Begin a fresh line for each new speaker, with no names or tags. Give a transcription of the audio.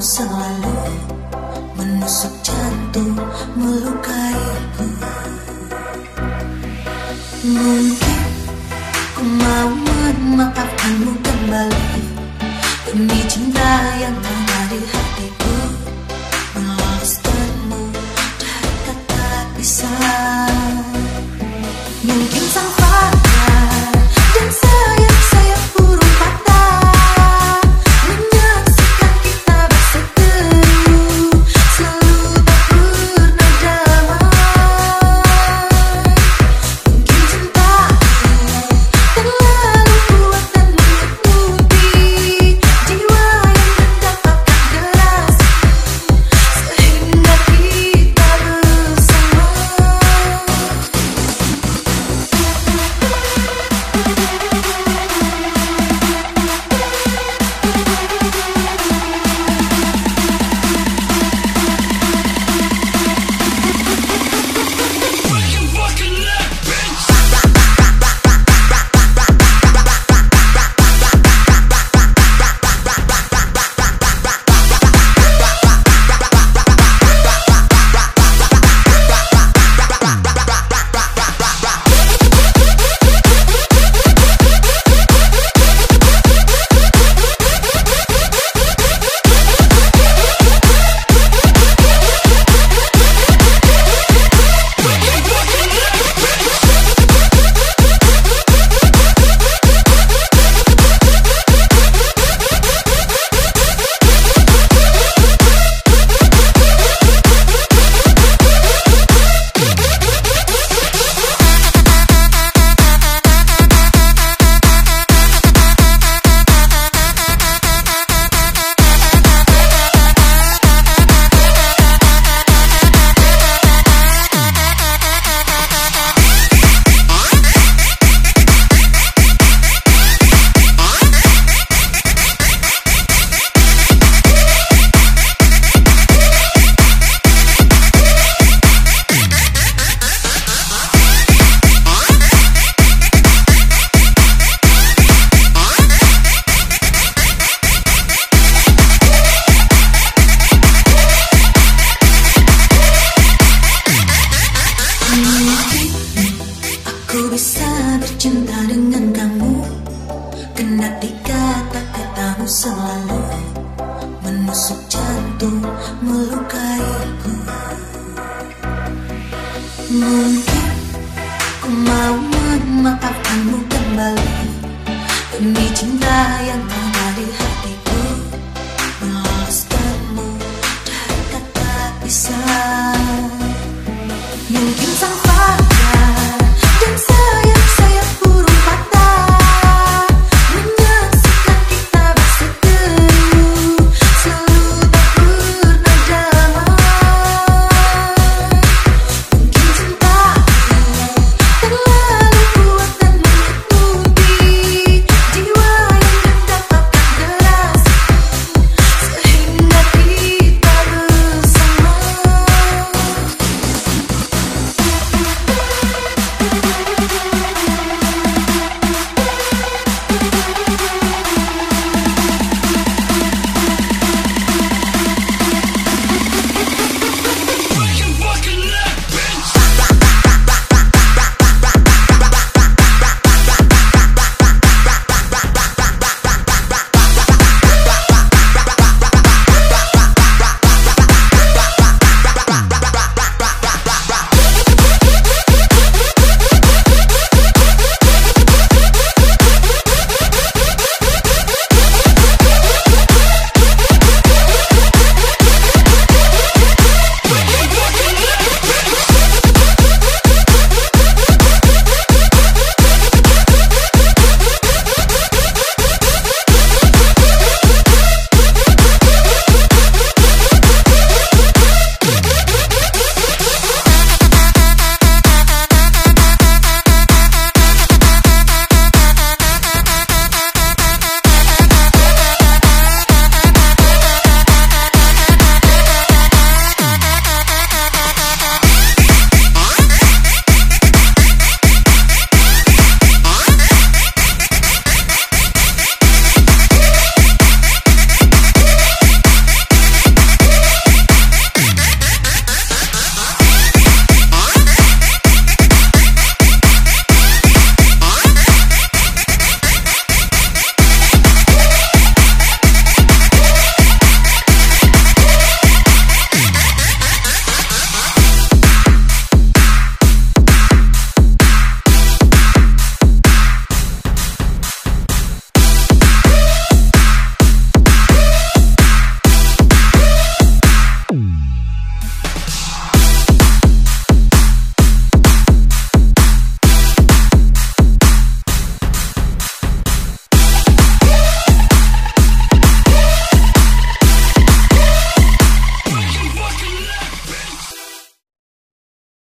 selalu Menusuk jantung, melukaiku Mungkin ku mau memaafkanmu Ku bisa bercinta dengan kamu. Kena kata-katamu selalu. Menusuk jantung melukaiku. Mungkin ku mau memaafkanmu kembali. Demi cinta yang ada di hatiku. Meloloskanmu dari kata pisah